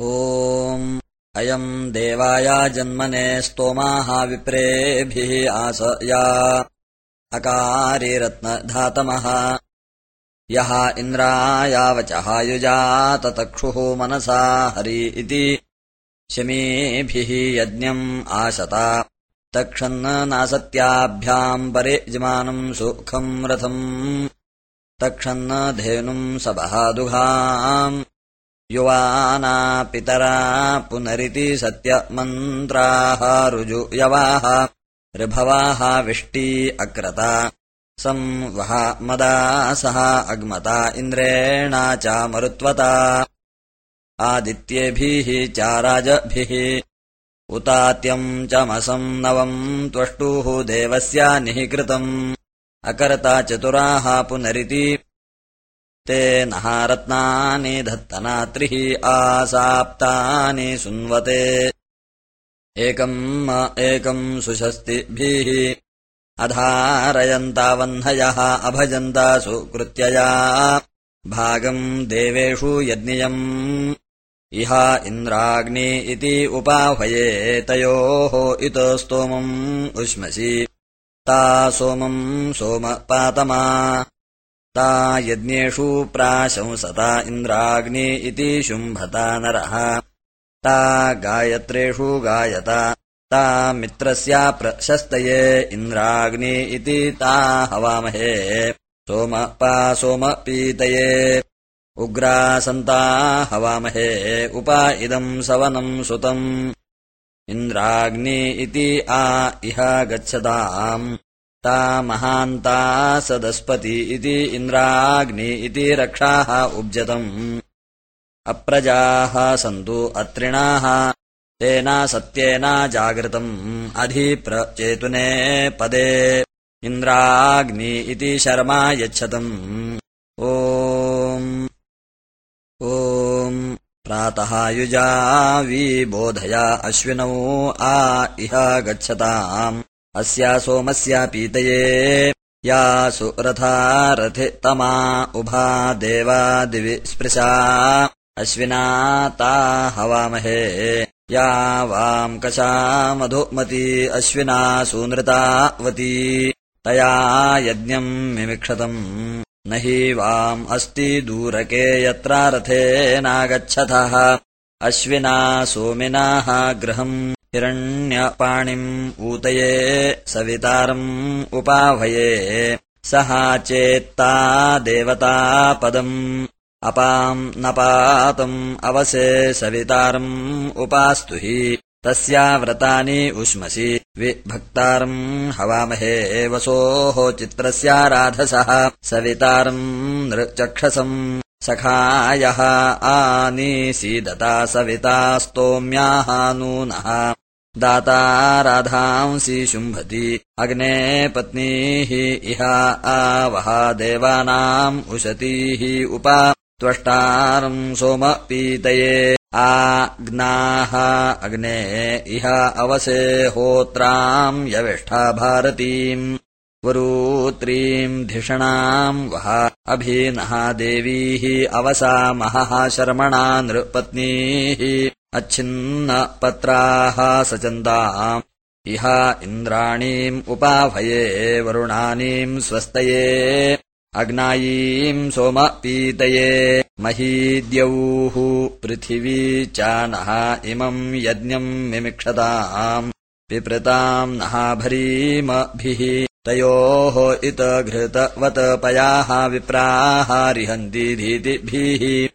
अयम् देवाया जन्मने स्तोमाः विप्रेभिः आस या अकारिरत्नधातमः यः इन्द्रायावचहायुजाततक्षुः मनसा हरि इति शमीभिः यज्ञम् आशता। तक्षन्न नासत्याभ्याम् परिजमानम् सुखम् रथम्। तक्षन्न धेनुम् सबहादुघाम् युवाना पितरा पुनरिति सत्यमन्त्राः रुजुयवाः ऋभवाः विष्टी अक्रता संवह मदा सह अग्मता इन्द्रेणा मरुत्वता आदित्येभिः चाराजभिः उतात्यम् चमसम् नवम् त्वष्टुः देवस्य निःकृतम् अकर्ता चतुराः पुनरिति ते नः रत्नानि धत्तनात्रिः आसाप्तानि सुन्वते एकम् एकम् सुशस्तिभिः अधारयन्तावह्नयः अभजन्ता सुकृत्यया भागम् देवेषु यज्ञियम्। इह इन्द्राग्नि इति उपाह्वये तयोः इत स्तोमम् उष्मसि। ता सोमम् सोमपातमा ता यज्ञेषु प्राशंसता इन्द्राग्नि इति शुम्भता नरः। ता गायत्रेषु गायता ता मित्रस्या प्रशस्तये इन्द्राग्नि इति ता हवामहे। सोमपा सोमपीतये उग्रासन्ता हवामहे उप इदम् सवनम् सुतम्। इन्द्राग्नि इति आ इह गच्छताम् ता महान्ता सदस्पति इति इन्द्राग्नि इति रक्षाः उब्जतम् अप्रजाः सन्तु अत्रिणाः तेन सत्येन जागृतम्। अधिप्रचेतुने पदे इन्द्राग्नि इति शर्मा यच्छतम्। ओ ॐ प्रातः युजा विबोधया अश्विनौ आ इह गच्छताम् अस्या सोमस्या पीतये या सुरथारथितमा उभा देवा दिवि स्पृशा। अश्विना ता हवामहे। या वाम् कषा मधुमती अश्विना सुनृतावती। तया यज्ञम् मिमिक्षतम् न हि वाम् अस्ति दूरके यत्र रथेनागच्छतः अश्विना सोमिनाः गृहम् हिरण्यपाणिम् ऊतये सवितारम् उपाभये सः चेत्ता देवतापदम्। अपाम् न पातम् अवसे सवितारम् उपास्तु हि। तस्या व्रतानि उष्मसि। विभक्तारम् हवामहे वसोः चित्रस्याराधसः सवितारम् नृचक्षसम्। सखायः आनीसीदता सविता स्तोम्याः नूनः दाता राधांसि शुम्भति। अग्ने पत्नीः इह आवह देवानाम् उशतीः उप। त्वष्टारम् सोमपीतये आग्नाः अग्ने इह अवसे होत्राम् यविष्ठा भारतीम्। वरूत्रीम् धिषणाम् वः अभिनः देवीः अवसा महः शर्मणा नृपत्नीः अच्छिन्नपत्राः सचन्दाम्। इह इन्द्राणीम् उपाभये वरुणानीम् स्वस्तये। अग्नायीम् सोमपीतये। महीद्यौः पृथिवी च नः इमम् यज्ञम् मिमिक्षताम्। पिपृताम् नः भरीमभिः तयोः इत घृतवत पयाः विप्राः रिहन्ति धीतिभिः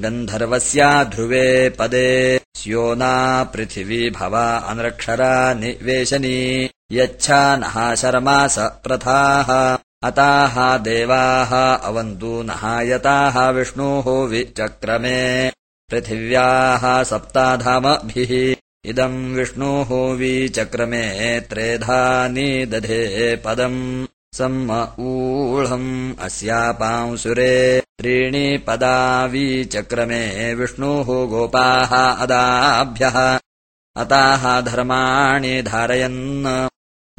गन्धर्वस्या ध्रुवे पदे स्यो ना पृथिवी भवा अनृक्षरा निवेशनी। यच्छा नः शर्मास प्रथाः। अताः देवाः अवन्तु नः यताः विष्णोः विचक्रमे। पृथिव्याः सप्ताधामभिः। इदम् विष्णोः विचक्रमे त्रेधानि दधे पदम् सम्म ऊढम् अस्यापांसुरे त्रीणि पदा विचक्रमे विष्णोः गोपाः अदाभ्यः। अताः धर्माणि धारयन्।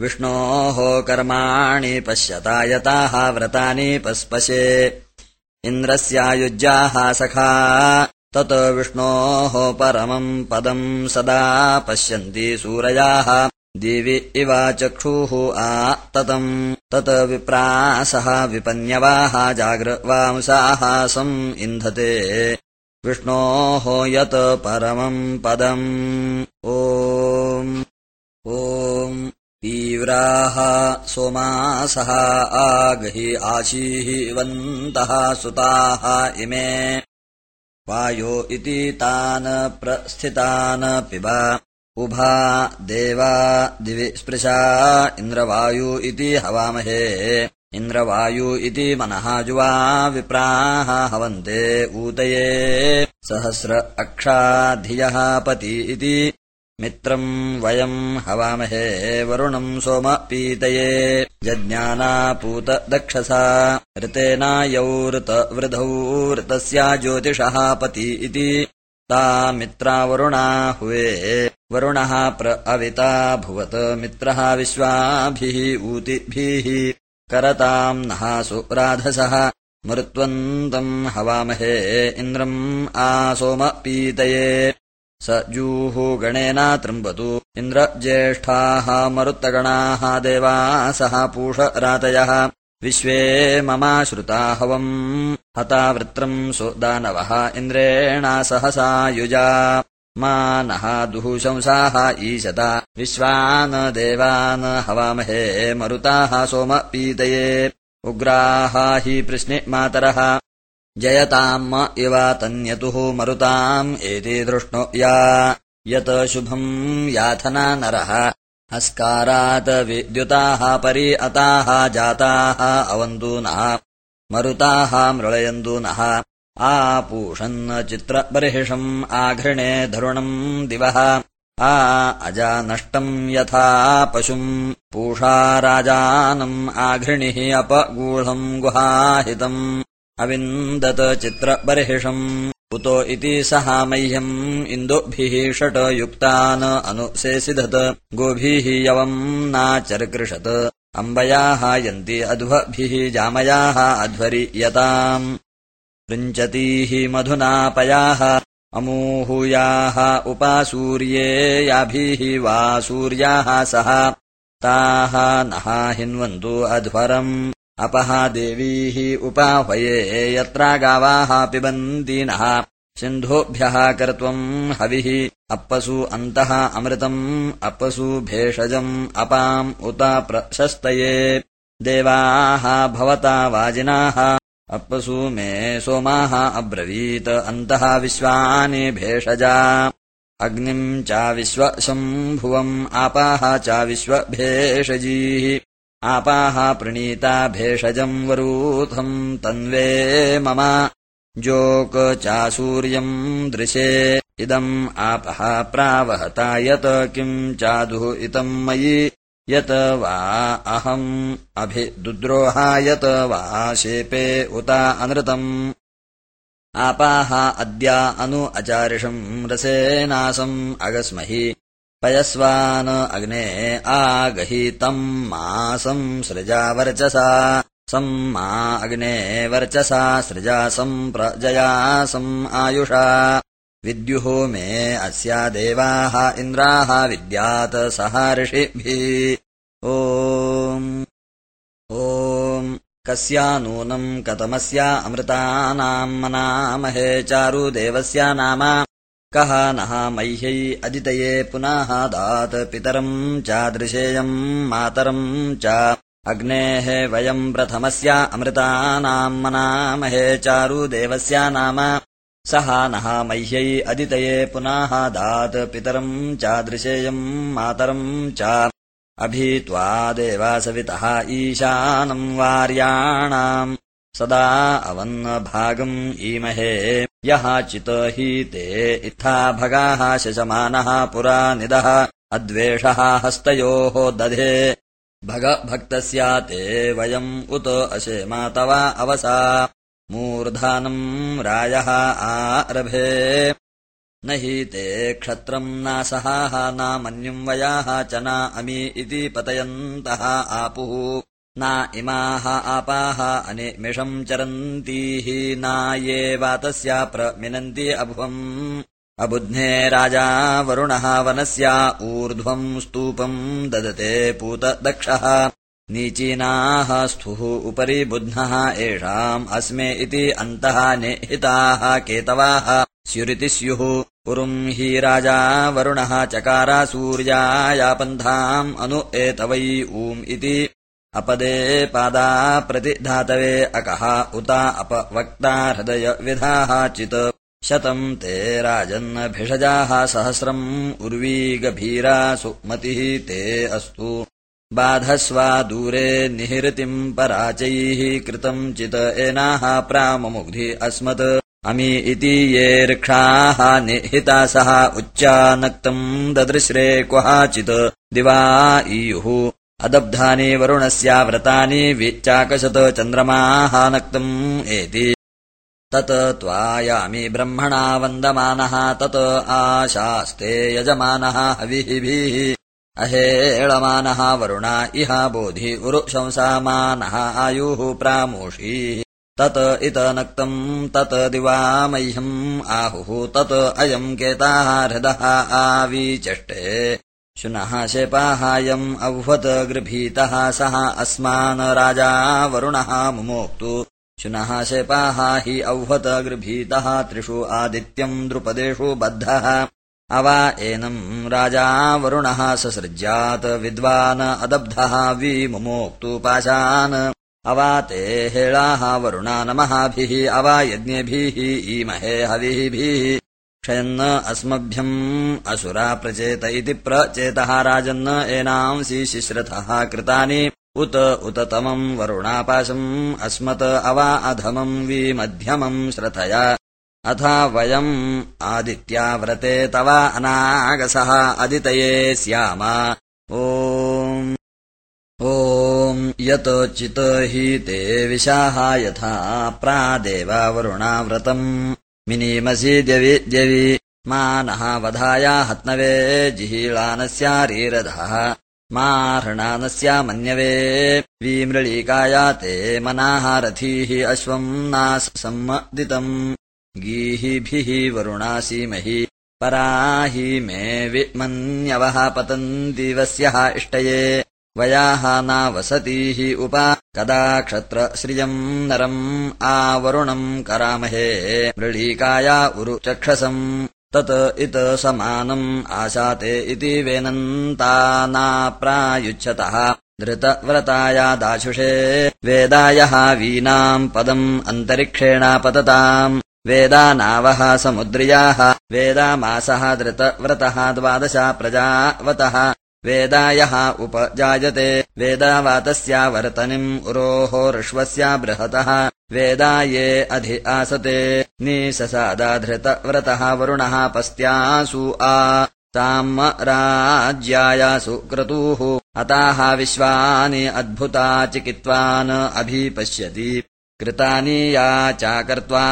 विष्णोः कर्माणि पश्यता यताः व्रतानि पस्पशे। इन्द्रस्यायुज्याः सखा। तत् विष्णोः परमम् पदम् सदा पश्यन्ति सूरयाः दिवि इवाचक्षुः आ ततम् तत् विप्रासः विपन्यवाः जाग्रवांसाः सम् इन्धते। विष्णोः यत् परमम् पदम्। ओ तीव्राः सोमासः आगहि आशीवन्तः सुताः इमे। वायो इति तान् प्रस्थितान् पिब उभा देवा दिवि स्पृशा इन्द्रवायु इति हवामहे। इन्द्रवायु इति मनः जुवा विप्राः हवन्ते ऊतये। सहस्र अक्षाधियः पति इति मित्रम् वयम् हवामहे वरुणम् सोम पीतये। जज्ञानापूत दक्षसा ऋतेनायौऋतवृधौ ऋतस्या ज्योतिषः पति इति ता मित्रावरुणा हुवे वरुणः प्र अविता भुवत् मित्रः विश्वाभिः ऊतिभिः करताम् नः सुराधसः मृत्वन्तम् हवामहे इन्द्रम् आसोम पीतये स जूहुगणेन तृम्बतु इन्द्रज्येष्ठाः मरुत्तगणाः देवासः पूषरातयः विश्वे ममाश्रुता हवम् हता वृत्रम् सुदानवः इन्द्रेणा सहसा युजा मा नः दुःशंसाः ईशता। विश्वान् देवान् हवामहे मरुताः सोम पीतये। उग्राः हि प्रश्ने मातरः। जयताम् इव तन्यतुः मरुताम् एति दृष्णो या। यत् शुभम् याथना नरः। हस्कारात् विद्युताः परि अताः जाताः अवन्दूनः मरुताः मृळयन्दूनः आपूषन् चित्रबर्हिषम् आघृणे धरुणम् दिवः आ अजा नष्टम् यथा पशुम् पूषा राजानम् आघृणिः अपगूढम् गुहाहितम् अविन्दत चित्रबर्हिषम् उतो इति सहा मह्यम् इन्दुभिः षट् युक्तान् अनुशेषिधत् गोभिः यवम् नाचर्कृषत् अम्बयाः यन्ति अध्वभिः जामयाः अध्वरि यताम् पृञ्चतीः मधुनापयाः अमूहूयाः उपासूर्ये याभिः वा सूर्याः सह ताः नः हिन्वन्तु अध्वरम् अपहा देवीः उपाह्वये यत्रा गावाः पिबन्तीनः सिन्धोभ्यः कर्त्वम् हविः अपसु अन्तः अमृतम् अपसु भेषजम् अपाम् उत प्रशस्तये देवाः भवता वाजिनाः अपसु मे सोमाः अब्रवीत् अन्तः विश्वानि भेषजा। अग्निम् च विश्वशम्भुवम् आपाः च विश्वभेषजीः आपाः प्रणीता भेषजम् वरूथम् तन्वे मम। जोक चासूर्यम् दृशे। इदम् आपः प्रावहता यत् किम् चादुः इतम् मयि यत् वा अहम् अभिदुद्रोहायत वा शेपे उत अनृतम्। आपाः अद्या अनु अचारिषम् रसेनासम् अगस्महि। पयस्वान् अग्ने आगहीतम् मासम् सृजा वर्चसा। सम् मा अग्ने वर्चसा सृजा प्रजयासम् आयुषा। विद्युः मे अस्या देवाः इन्द्राः विद्यात् सह ऋषिभिः ॐ कस्या नूनम् कतमस्या अमृतानाम् मनामहे चारुदेवस्य नाम। कः नः मह्यै अदितये पुनः दात् पितरम् चादृशेयम् मातरम् च। अग्नेः वयम् प्रथमस्य अमृतानाम् मनामहे चारुदेवस्य नाम। सः नः मह्यै अदितये पुनः दात् पितरम् चादृशेयम् मातरम् च अभीत्वा देवासवितः ईशानम् वार्याणाम्। सदा अवन्नभागम् ईमहे। यः चित हि ते इत्था भगाः शशमानः पुरा निदः। अद्वेषः हस्तयोः दधे। भगभक्तस्या ते वयम् उत अशेमा तव अवसा। मूर्धानम् रायः आरभे न हि ते क्षत्रम् नासहाः नामन्युम् वयाः च न अमी इति पतयन्तः आपुः। न इमाः आपाः अनिमिषम् चरन्तीः न ये वातस्या प्रमिनन्ति अभुवम्। अबुध्ने राजा वरुणः वनस्या ऊर्ध्वम् स्तूपम् ददते पूतदक्षः नीचीनाः स्थुः उपरि बुध्नः एषाम् अस्मे इति अन्तः निहिताः केतवाः स्युरिति स्युः पुरुम् हि राजा वरुणः चकारा सूर्यायापन्थाम् अनु एतवै ऊम् इति। अपदे पादा प्रतिधातवे अकः उता अपवक्ता हृदयविधाः चित्। शतम् ते राजन्नभिषजाः सहस्रम् उर्वीगभीरा सुमतिः ते अस्तु बाधस्वा दूरे निहृतिम् पराचैः कृतम् चित् एनाः प्राममुग्धि अस्मत्। अमी इति ये ऋक्षाः निहिता सह उच्चानक्तम् ददृश्रे क्वचित् दिवा ईयुः। अदब्धानि वरुणस्याव्रतानि विचाकशत् चन्द्रमाः नक्तम् एति। तत् त्वायामि ब्रह्मणा वन्दमानः तत् आशास्ते यजमानः हविभिः अहेळमानः वरुणा इह बोधि उरुशंसामानः आयुः प्रामोषीः। तत् इत नक्तम् तत् दिवा मह्यम् आहुः तत् अयम् केताः हृदः आवीचष्टे। शुनः शेपाहायम् अह्वत् गृभीतः सः अस्मान् राजा वरुणः मुमोक्तु। शुनः शेपाः हि अह्वत गृभीतः त्रिषु आदित्यम् द्रुपदेषु बद्धः अवा एनम् राजा वरुणः ससृज्यात् विद्वान् अदब्धः पाशान्। अवा ते हेळाः वरुणा यज्ञेभिः ईमहे हविभिः क्षयन्न अस्मभ्यम् असुरा प्रचेत इति प्रचेतः राजन् एनांसि शिश्रथः कृतानि। उत उत तमम् वरुणापाशम् अस्मत् अवा अधमम् विमध्यमम् श्रथया अथ वयम् आदित्याव्रते तव अनागसः अदितये स्याम। ॐ। यत् चित् हि ते विशाः यथा प्रादेववरुणाव्रतम् मिनीमसि द्यवि द्यवि मानः वधाया हत्नवे जिहीळानस्यारीरधः मा हृणानस्या मन्यवे विमृळीकाया ते मनाहारथीः अश्वम् नासम्मदितम् गीहिभिः वरुणासीमहि पराहि मे विमन्यवः पतन्दिवस्यः इष्टये वयाः नावसतीः उप कदा क्षत्रश्रियम् नरम् आवरुणम् करामहे मृळीकाया उरुचक्षसम् तत् इत समानम् आशाते इति वेनन्तानाप्रायुच्छतः धृतव्रताया दाशुषे वेदायः वीनाम् पदम् अन्तरिक्षेणापतताम् वेदानावः समुद्र्याः वेदामासः धृतव्रतः द्वादशा प्रजावतः। वेदायः उपजायते वेदावातस्यावर्तनिम् उरोः ऋष्वस्या बृहतः। वेदाये अधि आसते निससादाधृतव्रतः वरुणः पस्त्यासु आ। ताम् राज्यायासु क्रतुः अताः विश्वानि अद्भुता चिकित्वान् अभिपश्यति कृतानि या चाकर्त्वा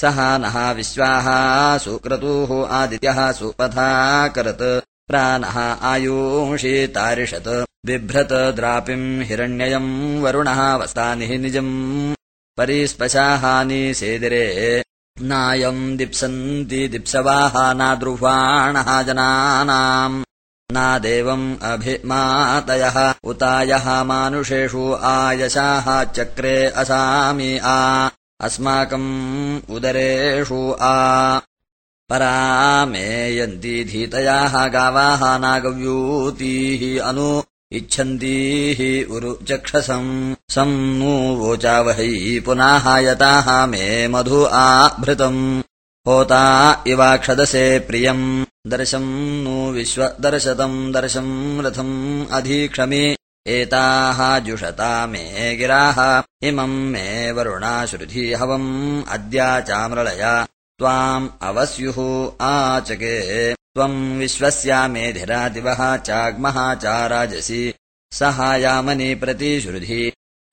सः नः विश्वाः सुक्रतुः आदित्यः सुपथाकरत् प्राणः आयुषि तारिषत् बिभ्रत द्रापिम् हिरण्ययम् वरुणः वस्तानिः निजम् परिस्पशाहानि सेदिरे नायम् दिप्सन्ति दिप्सवाः नाद्रुह्वाणः जनानाम् नादेवम् अभिमातयः। उतायः मानुषेषु आयशाः चक्रे असामि आ। अस्माकम् उदरेषु आ। परामेयन्ती धीतयाः गावाः नागव्यूतीः अनु। इच्छन्तीः उरुचक्षसम् सम् नु वोचावहै पुनः यताः मे मधु आभृतम् होता इवाक्षदसे प्रियम्। दर्शम् नु विश्वदर्शतम् दर्शम् रथम् अधीक्षमि। एताः जुषता मे गिराः। इमम् मे वरुणाश्रुधि हवम्। अद्या चामृळया त्वाम् अवस्युः आचके। त्वम् विश्वस्या मेधिरादिवः चाग्मः चाराजसि। सहायामनि प्रतिश्रुधि